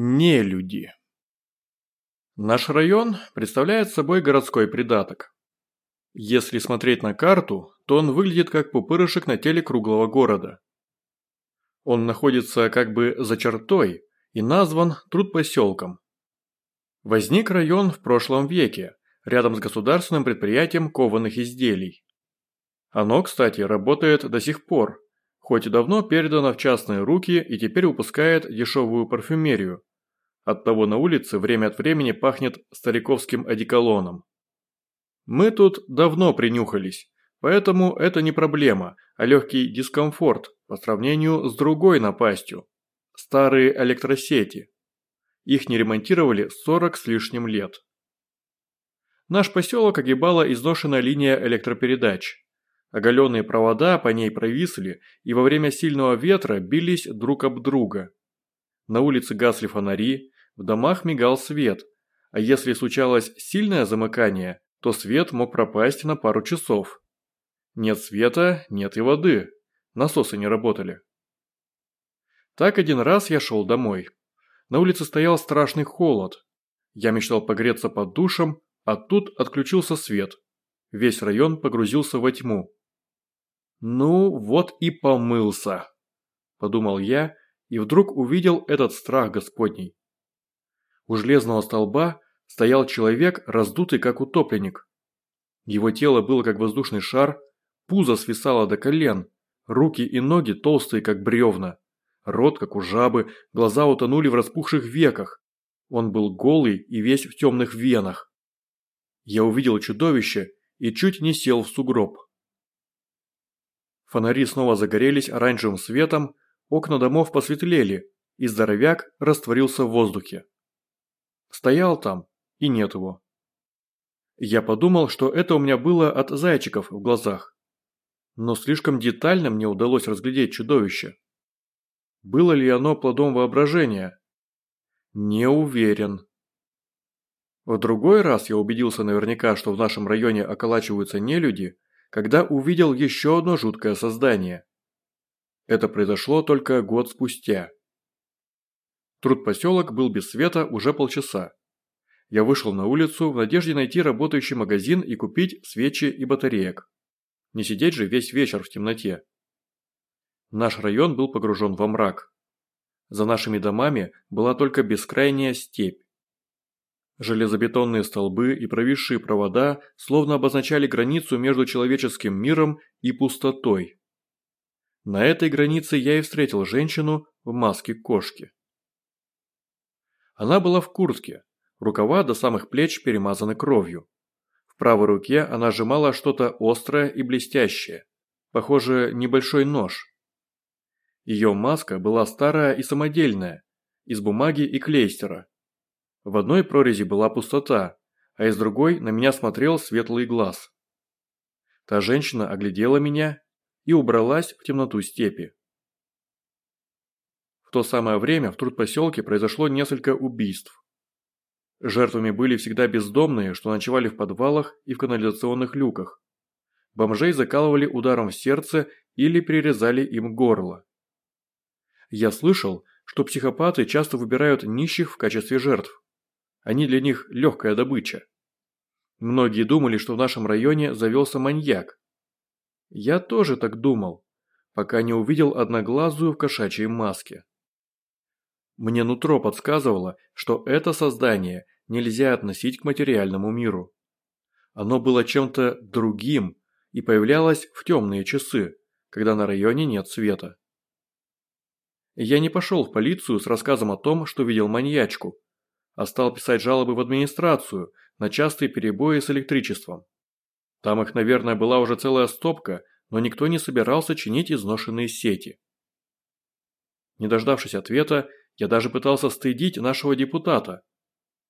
Не люди. Наш район представляет собой городской придаток. Если смотреть на карту, то он выглядит как пупырышек на теле круглого города. Он находится как бы за чертой и назван трудпоселком. Возник район в прошлом веке, рядом с государственным предприятием кованых изделий. Оно, кстати, работает до сих пор, хоть и давно передано в частные руки и теперь выпускает дешевую парфюмерию, Оттого на улице время от времени пахнет стариковским одеколоном. Мы тут давно принюхались, поэтому это не проблема, а легкий дискомфорт по сравнению с другой напастью – старые электросети. Их не ремонтировали 40 с лишним лет. Наш поселок огибала изношенная линия электропередач. Оголенные провода по ней провисли и во время сильного ветра бились друг об друга. На улице гасли фонари, в домах мигал свет, а если случалось сильное замыкание, то свет мог пропасть на пару часов. Нет света, нет и воды. Насосы не работали. Так один раз я шел домой. На улице стоял страшный холод. Я мечтал погреться под душем, а тут отключился свет. Весь район погрузился во тьму. «Ну, вот и помылся», – подумал я, и вдруг увидел этот страх Господний. У железного столба стоял человек, раздутый как утопленник. Его тело было как воздушный шар, пузо свисало до колен, руки и ноги толстые как бревна, рот как у жабы, глаза утонули в распухших веках. Он был голый и весь в темных венах. Я увидел чудовище и чуть не сел в сугроб. Фонари снова загорелись оранжевым светом, окна домов посветлели, и здоровяк растворился в воздухе. Стоял там, и нет его. Я подумал, что это у меня было от зайчиков в глазах. Но слишком детально мне удалось разглядеть чудовище. Было ли оно плодом воображения? Не уверен. В другой раз я убедился наверняка, что в нашем районе околачиваются нелюди, когда увидел еще одно жуткое создание. Это произошло только год спустя. Труд-поселок был без света уже полчаса. Я вышел на улицу в надежде найти работающий магазин и купить свечи и батареек. Не сидеть же весь вечер в темноте. Наш район был погружен во мрак. За нашими домами была только бескрайняя степь. Железобетонные столбы и провисшие провода словно обозначали границу между человеческим миром и пустотой. На этой границе я и встретил женщину в маске кошки. Она была в куртке, рукава до самых плеч перемазаны кровью. В правой руке она сжимала что-то острое и блестящее, похоже, небольшой нож. Ее маска была старая и самодельная, из бумаги и клейстера. В одной прорези была пустота, а из другой на меня смотрел светлый глаз. Та женщина оглядела меня и убралась в темноту степи. В то самое время в трудпоселке произошло несколько убийств. Жертвами были всегда бездомные, что ночевали в подвалах и в канализационных люках. Бомжей закалывали ударом в сердце или перерезали им горло. Я слышал, что психопаты часто выбирают нищих в качестве жертв. Они для них легкая добыча. Многие думали, что в нашем районе завелся маньяк. Я тоже так думал, пока не увидел одноглазую в кошачьей маске. Мне нутро подсказывало, что это создание нельзя относить к материальному миру. Оно было чем-то другим и появлялось в темные часы, когда на районе нет света. Я не пошел в полицию с рассказом о том, что видел маньячку, а стал писать жалобы в администрацию на частые перебои с электричеством. Там их, наверное, была уже целая стопка, но никто не собирался чинить изношенные сети. Не дождавшись ответа, я даже пытался стыдить нашего депутата.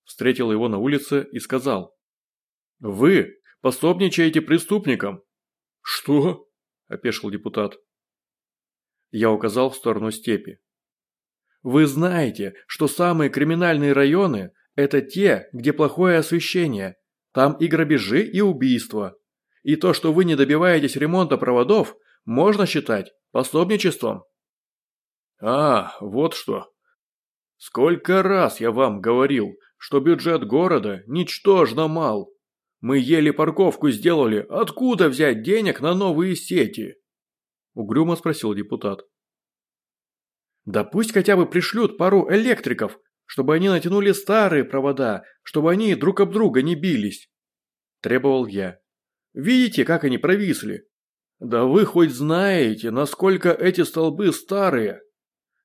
Встретил его на улице и сказал. «Вы пособничаете преступникам!» «Что?» – опешил депутат. Я указал в сторону степи. «Вы знаете, что самые криминальные районы – это те, где плохое освещение. Там и грабежи, и убийства. И то, что вы не добиваетесь ремонта проводов, можно считать пособничеством». «А, вот что!» Сколько раз я вам говорил, что бюджет города ничтожно мал. Мы еле парковку сделали, откуда взять денег на новые сети? Угрюмо спросил депутат. Да пусть хотя бы пришлют пару электриков, чтобы они натянули старые провода, чтобы они друг об друга не бились. Требовал я. Видите, как они провисли? Да вы хоть знаете, насколько эти столбы старые.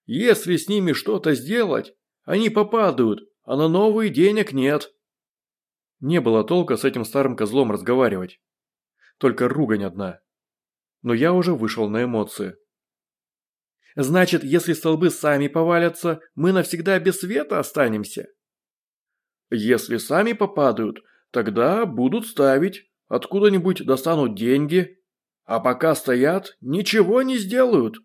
Если с ними что-то сделать, они попадают, а на новые денег нет. Не было толка с этим старым козлом разговаривать. Только ругань одна. Но я уже вышел на эмоции. Значит, если столбы сами повалятся, мы навсегда без света останемся? Если сами попадают, тогда будут ставить, откуда-нибудь достанут деньги, а пока стоят, ничего не сделают.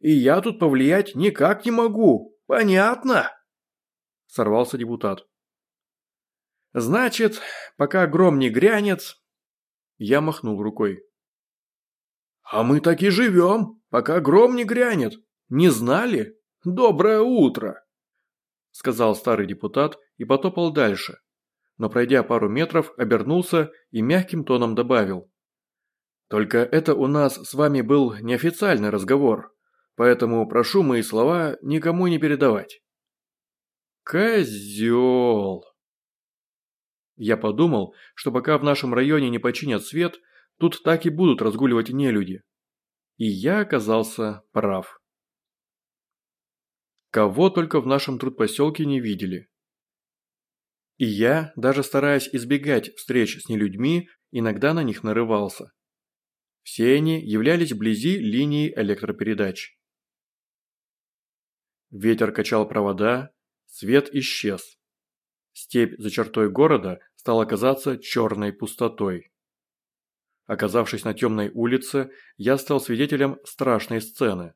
И я тут повлиять никак не могу, понятно? Сорвался депутат. Значит, пока гром не грянет... Я махнул рукой. А мы так и живем, пока гром не грянет. Не знали? Доброе утро!» Сказал старый депутат и потопал дальше. Но пройдя пару метров, обернулся и мягким тоном добавил. «Только это у нас с вами был неофициальный разговор, поэтому прошу мои слова никому не передавать». «Козел!» Я подумал, что пока в нашем районе не починят свет, тут так и будут разгуливать нелюди. И я оказался прав. Кого только в нашем трудпоселке не видели. И я, даже стараясь избегать встреч с нелюдьми, иногда на них нарывался. Все они являлись вблизи линии электропередач. Ветер качал провода, свет исчез. Степь за чертой города стала казаться черной пустотой. Оказавшись на темной улице, я стал свидетелем страшной сцены.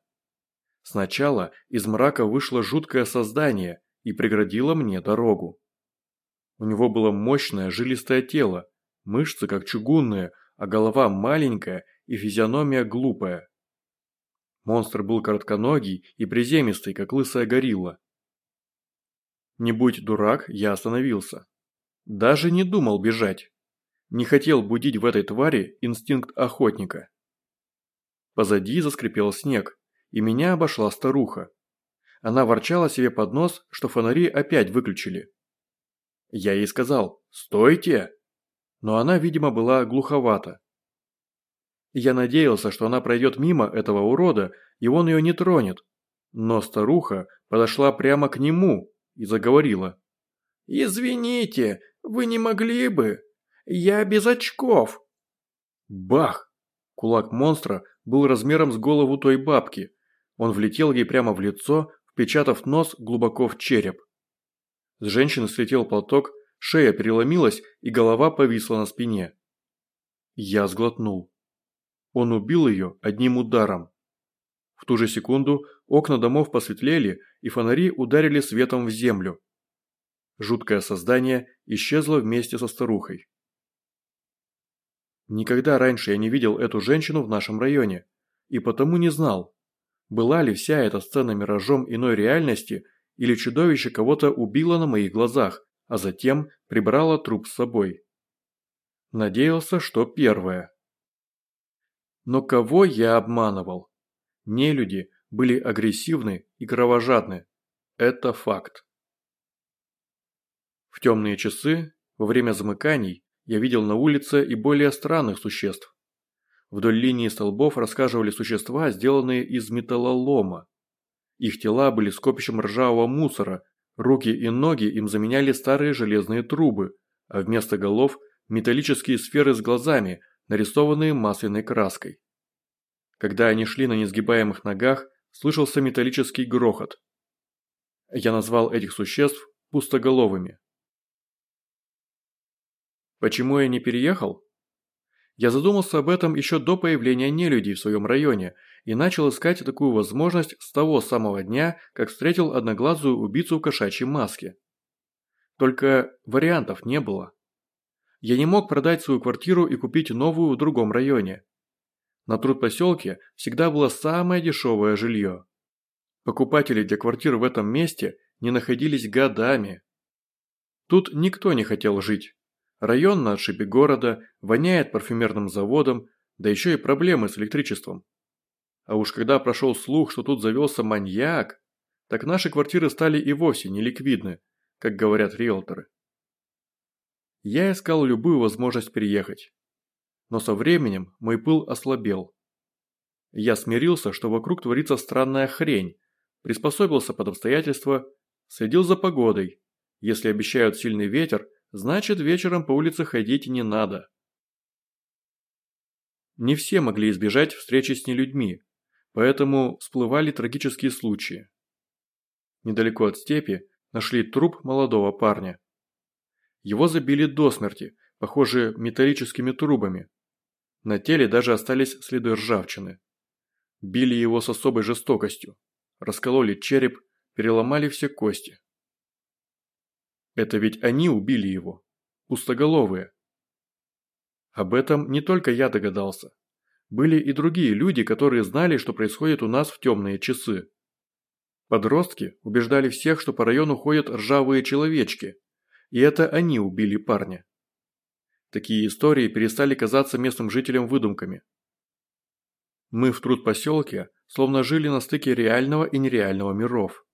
Сначала из мрака вышло жуткое создание и преградило мне дорогу. У него было мощное жилистое тело, мышцы как чугунные, а голова маленькая и физиономия глупая. Монстр был коротконогий и приземистый, как лысая горилла. Не будь дурак, я остановился. Даже не думал бежать. Не хотел будить в этой твари инстинкт охотника. Позади заскрипел снег, и меня обошла старуха. Она ворчала себе под нос, что фонари опять выключили. Я ей сказал «Стойте!», но она, видимо, была глуховата. Я надеялся, что она пройдет мимо этого урода, и он ее не тронет. Но старуха подошла прямо к нему и заговорила. «Извините, вы не могли бы? Я без очков!» Бах! Кулак монстра был размером с голову той бабки, он влетел ей прямо в лицо, впечатав нос глубоко в череп. С женщины слетел платок, шея переломилась и голова повисла на спине. Я сглотнул. Он убил ее одним ударом. В ту же секунду окна домов посветлели и фонари ударили светом в землю. Жуткое создание исчезло вместе со старухой. Никогда раньше я не видел эту женщину в нашем районе, и потому не знал, была ли вся эта сцена миражом иной реальности, или чудовище кого-то убило на моих глазах, а затем прибрало труп с собой? Надеялся, что первое. Но кого я обманывал? Нелюди были агрессивны и кровожадны. Это факт. В темные часы, во время замыканий, я видел на улице и более странных существ. Вдоль линии столбов рассказывали существа, сделанные из металлолома. Их тела были скопищем ржавого мусора, руки и ноги им заменяли старые железные трубы, а вместо голов – металлические сферы с глазами, нарисованные масляной краской. Когда они шли на несгибаемых ногах, слышался металлический грохот. Я назвал этих существ пустоголовыми. Почему я не переехал? Я задумался об этом еще до появления нелюдей в своем районе и начал искать такую возможность с того самого дня, как встретил одноглазую убийцу в кошачьей маске. Только вариантов не было. Я не мог продать свою квартиру и купить новую в другом районе. На трудпоселке всегда было самое дешевое жилье. Покупателей для квартир в этом месте не находились годами. Тут никто не хотел жить. Район на отшибе города воняет парфюмерным заводом, да еще и проблемы с электричеством. А уж когда прошел слух, что тут завелся маньяк, так наши квартиры стали и вовсе неликвидны, как говорят риэлторы. Я искал любую возможность переехать. Но со временем мой пыл ослабел. Я смирился, что вокруг творится странная хрень, приспособился под обстоятельства, следил за погодой. Если обещают сильный ветер, значит вечером по улице ходить не надо. Не все могли избежать встречи с нелюдьми, поэтому всплывали трагические случаи. Недалеко от степи нашли труп молодого парня. Его забили до смерти, похоже, металлическими трубами. На теле даже остались следы ржавчины. Били его с особой жестокостью. Раскололи череп, переломали все кости. Это ведь они убили его. Пустоголовые. Об этом не только я догадался. Были и другие люди, которые знали, что происходит у нас в темные часы. Подростки убеждали всех, что по району ходят ржавые человечки, и это они убили парня. Такие истории перестали казаться местным жителям выдумками. Мы в труд-поселке словно жили на стыке реального и нереального миров.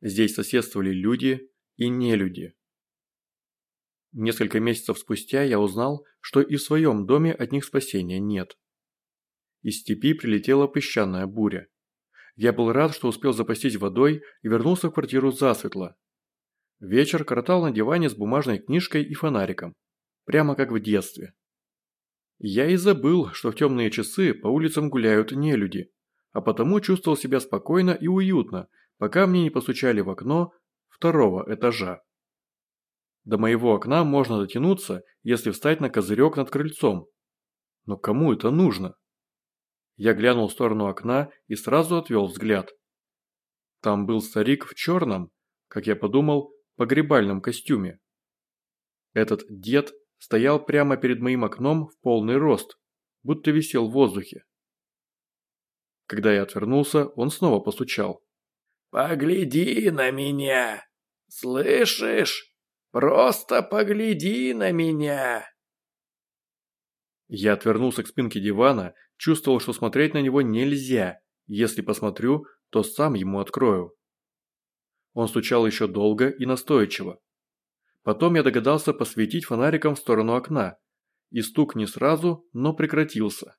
Здесь соседствовали люди и нелюди. Несколько месяцев спустя я узнал, что и в своем доме от них спасения нет. Из степи прилетела песчаная буря. Я был рад, что успел запастись водой и вернулся в квартиру засветло. Вечер коротал на диване с бумажной книжкой и фонариком. Прямо как в детстве. Я и забыл, что в темные часы по улицам гуляют нелюди, а потому чувствовал себя спокойно и уютно, пока мне не постучали в окно второго этажа. До моего окна можно дотянуться, если встать на козырек над крыльцом. Но кому это нужно? Я глянул в сторону окна и сразу отвел взгляд. Там был старик в черном, как я подумал, погребальном костюме. Этот дед стоял прямо перед моим окном в полный рост, будто висел в воздухе. Когда я отвернулся, он снова постучал. «Погляди на меня! Слышишь? Просто погляди на меня!» Я отвернулся к спинке дивана, чувствовал, что смотреть на него нельзя. Если посмотрю, то сам ему открою. Он стучал еще долго и настойчиво. Потом я догадался посветить фонариком в сторону окна, и стук не сразу, но прекратился.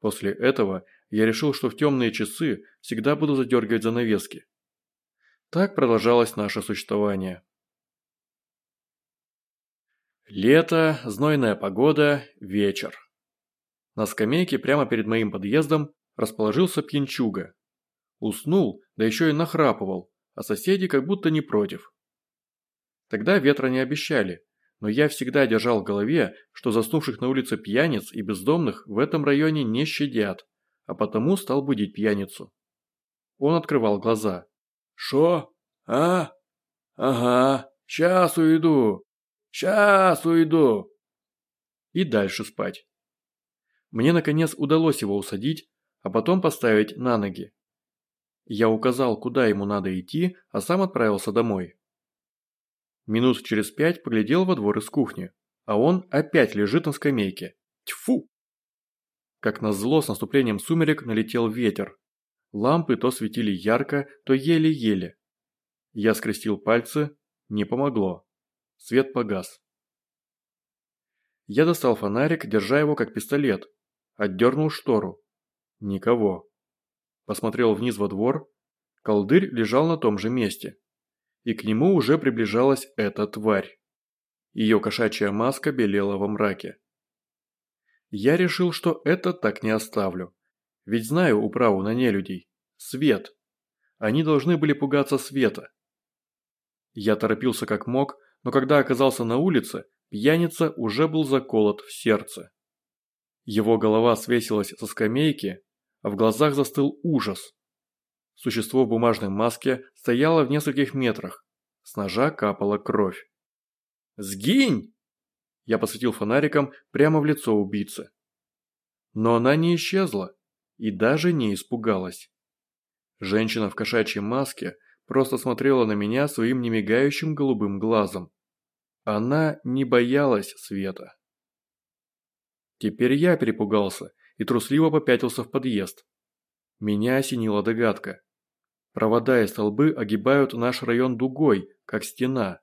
После этого я решил, что в темные часы всегда буду задергивать занавески. Так продолжалось наше существование. Лето, знойная погода, вечер. На скамейке прямо перед моим подъездом расположился пьянчуга. Уснул, да еще и нахрапывал, а соседи как будто не против. Тогда ветра не обещали, но я всегда держал в голове, что заснувших на улице пьяниц и бездомных в этом районе не щадят, а потому стал будить пьяницу. Он открывал глаза. «Шо? А? Ага, сейчас уйду. Сейчас уйду». И дальше спать. Мне наконец удалось его усадить, а потом поставить на ноги. Я указал, куда ему надо идти, а сам отправился домой. Минут через пять поглядел во двор из кухни, а он опять лежит на скамейке. Тьфу! Как назло с наступлением сумерек налетел ветер. Лампы то светили ярко, то еле-еле. Я скрестил пальцы, не помогло. Свет погас. Я достал фонарик, держа его как пистолет. Отдернул штору. Никого. Посмотрел вниз во двор. Колдырь лежал на том же месте и к нему уже приближалась эта тварь. Ее кошачья маска белела во мраке. Я решил, что это так не оставлю. Ведь знаю управу на нелюдей. Свет. Они должны были пугаться света. Я торопился как мог, но когда оказался на улице, пьяница уже был заколот в сердце. Его голова свесилась со скамейки, а в глазах застыл ужас. Существо в бумажной маске стояло в нескольких метрах. С ножа капала кровь. «Сгинь!» Я посветил фонариком прямо в лицо убийцы. Но она не исчезла и даже не испугалась. Женщина в кошачьей маске просто смотрела на меня своим немигающим голубым глазом. Она не боялась света. Теперь я перепугался и трусливо попятился в подъезд. Меня осенила догадка. Провода и столбы огибают наш район дугой, как стена.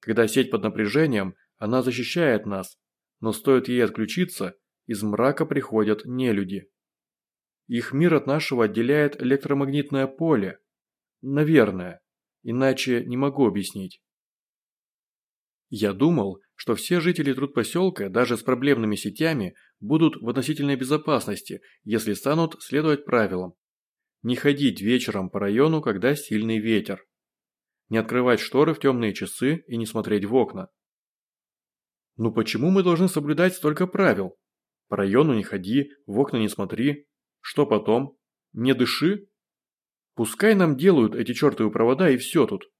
Когда сеть под напряжением, она защищает нас, но стоит ей отключиться, из мрака приходят нелюди. Их мир от нашего отделяет электромагнитное поле. Наверное, иначе не могу объяснить. Я думал, что все жители трудпоселка, даже с проблемными сетями, будут в относительной безопасности, если станут следовать правилам. Не ходить вечером по району, когда сильный ветер. Не открывать шторы в темные часы и не смотреть в окна. Ну почему мы должны соблюдать столько правил? По району не ходи, в окна не смотри. Что потом? Не дыши? Пускай нам делают эти чертовы провода и все тут.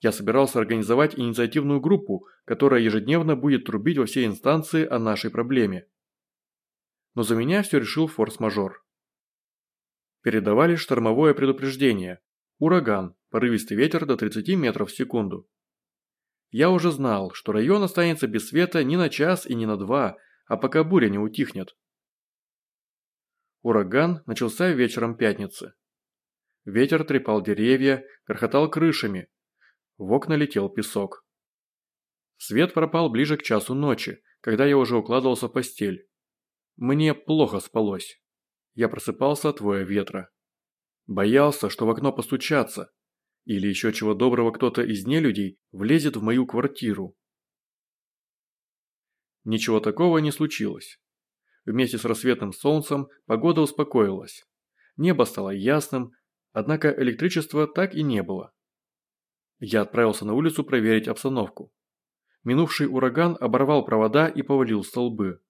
Я собирался организовать инициативную группу, которая ежедневно будет трубить во все инстанции о нашей проблеме. Но за меня все решил форс-мажор. Передавали штормовое предупреждение. Ураган, порывистый ветер до 30 метров в секунду. Я уже знал, что район останется без света не на час и не на два, а пока буря не утихнет. Ураган начался вечером пятницы. Ветер трепал деревья, грохотал крышами. В окна летел песок. Свет пропал ближе к часу ночи, когда я уже укладывался в постель. Мне плохо спалось. Я просыпался от воя ветра. Боялся, что в окно постучаться, или еще чего доброго кто-то из нелюдей влезет в мою квартиру. Ничего такого не случилось. Вместе с рассветным солнцем погода успокоилась. Небо стало ясным, однако электричества так и не было. Я отправился на улицу проверить обстановку. Минувший ураган оборвал провода и повалил столбы.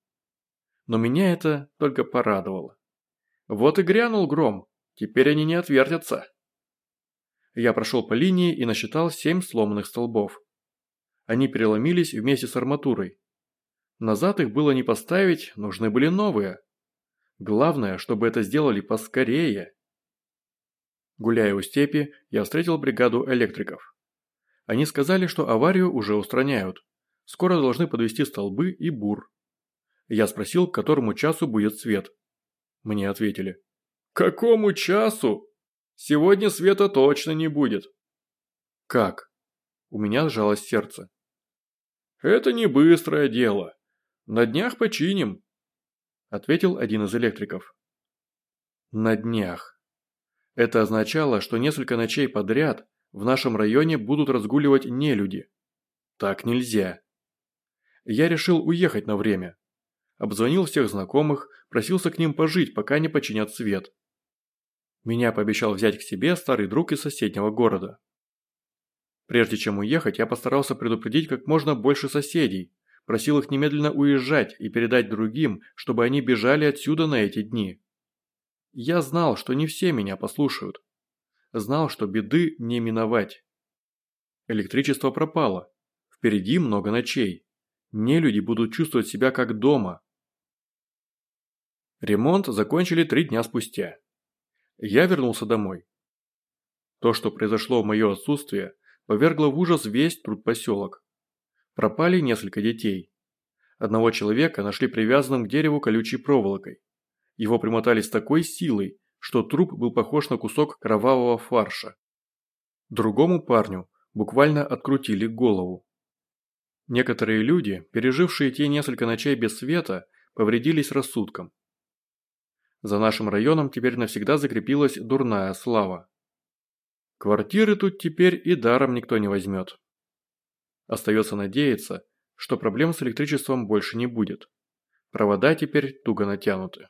Но меня это только порадовало. Вот и грянул гром, теперь они не отвертятся. Я прошел по линии и насчитал семь сломанных столбов. Они переломились вместе с арматурой. Назад их было не поставить, нужны были новые. Главное, чтобы это сделали поскорее. Гуляя у степи, я встретил бригаду электриков. Они сказали, что аварию уже устраняют. Скоро должны подвести столбы и бур. Я спросил, к которому часу будет свет. Мне ответили. «Какому часу? Сегодня света точно не будет». «Как?» У меня сжалось сердце. «Это не быстрое дело. На днях починим», – ответил один из электриков. На днях. Это означало, что несколько ночей подряд в нашем районе будут разгуливать нелюди. Так нельзя. Я решил уехать на время. Обзвонил всех знакомых, просился к ним пожить, пока не починят свет. Меня пообещал взять к себе старый друг из соседнего города. Прежде чем уехать, я постарался предупредить как можно больше соседей, Просил их немедленно уезжать и передать другим, чтобы они бежали отсюда на эти дни. Я знал, что не все меня послушают. Знал, что беды не миновать. Электричество пропало. Впереди много ночей. Нелюди будут чувствовать себя как дома. Ремонт закончили три дня спустя. Я вернулся домой. То, что произошло в мое отсутствие, повергло в ужас весь труд поселок. Пропали несколько детей. Одного человека нашли привязанным к дереву колючей проволокой. Его примотали с такой силой, что труп был похож на кусок кровавого фарша. Другому парню буквально открутили голову. Некоторые люди, пережившие те несколько ночей без света, повредились рассудком. За нашим районом теперь навсегда закрепилась дурная слава. Квартиры тут теперь и даром никто не возьмет. Остается надеяться, что проблем с электричеством больше не будет. Провода теперь туго натянуты.